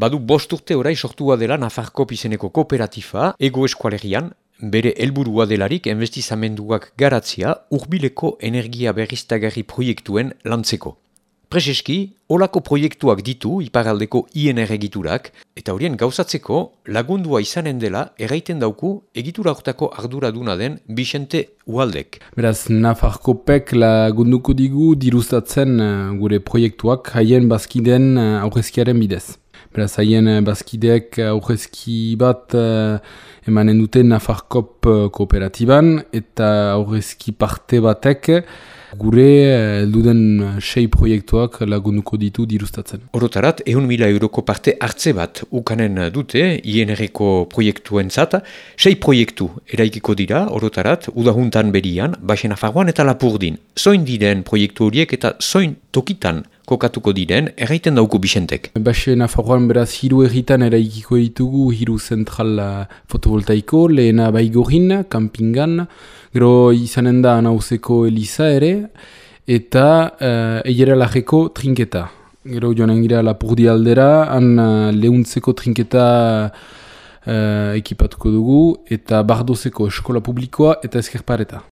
Badu bost urte orai sortua dela Nafarkop izeneko kooperatifa, ego eskualerian, bere helburua delarik investizamenduak garatzia urbileko energia berriztagarri proiektuen lantzeko. Prezeski, olako proiektuak ditu iparaldeko INR egiturak, eta horien gauzatzeko lagundua izanen dela erraiten dauku egitura hortako arduraduna den Bixente Ualdek. Beraz, Nafarko pek lagunduko digu dirustatzen uh, gure proiektuak haien bazkiden uh, aurrezkiaren bidez. Beraz, haien uh, bazkideek aurrezki bat uh, emanen dute Nafarkop uh, kooperatiban eta aurrezki parte batek gure eh, uh, sei proiektuak lagunduko ditu dirustatzen. Orotarat, egun mila euroko parte hartze bat ukanen dute INR-eko proiektuen zata, sei proiektu eraikiko dira, orotarat, udahuntan berian, baxen afaguan eta lapurdin. Zoin diren proiektu horiek eta zoin tokitan kokatuko diren, erraiten dauko bisentek. Baxe Nafarroan beraz hiru erritan eraikiko ditugu hiru zentral fotovoltaiko, lehena baigorin, kampingan, gero izanen da anauzeko eliza ere, eta uh, eiera lajeko trinketa. Gero joan gira lapurdi aldera, han uh, lehuntzeko trinketa uh, ekipatuko dugu, eta bardozeko eskola publikoa eta ezkerpareta.